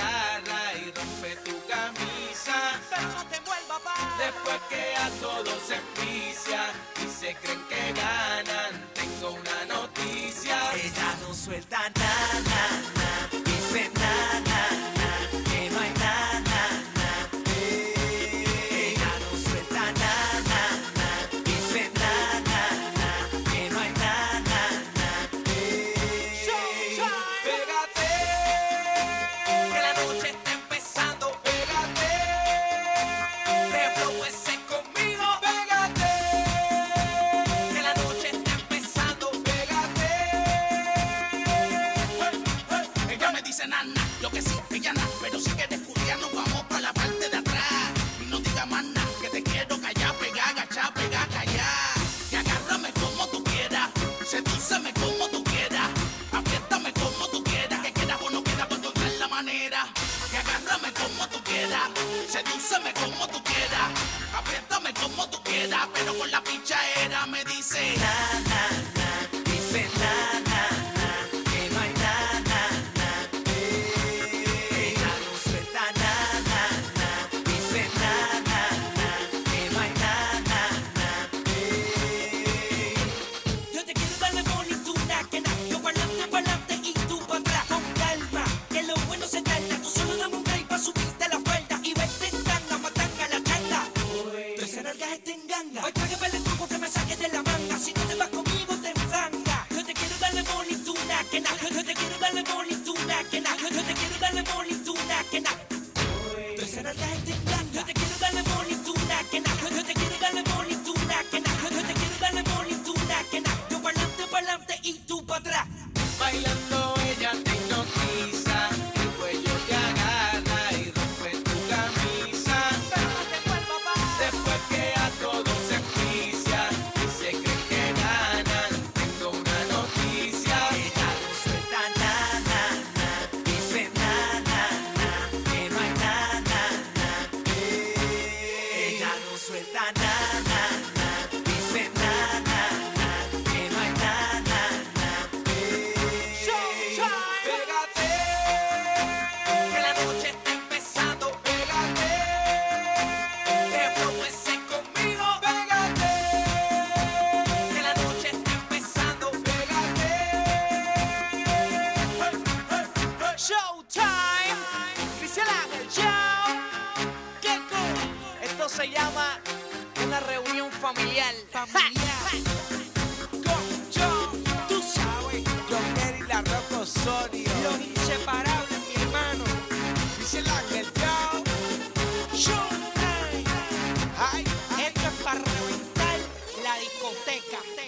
agarra y rompe tu camisa. Pero no te vuelva, pa. Después que a todos se pide. pero si eres juliano, vamos para la parte de atrás. y No digas más nada, que te quiero callar, pega, agachar, pega, callar. Y agárrame como tú quieras, sedúceme como tú quieras, apriétame como tú quieras, que queda o no queda por encontrar la manera. Y agárrame como tú quieras, sedúceme como tú quieras, apriétame como tú quieras, pero con la pincha era me dice. está en ganga. Hoy traje para el tubo que me saque de la manga. Si no te vas conmigo, te enfranga. Yo te quiero darle molituna, que nada. Yo te quiero darle molituna, que nada. Yo te quiero darle molituna, que nada. Tercera la gente suelta na na na se llama una reunión familiar. Familiar. Concho, tú sabes. John Kerry, la Rocco Osorio. Los inseparables, mi hermano. Dice la que Show Ay, esto es para reventar la discoteca.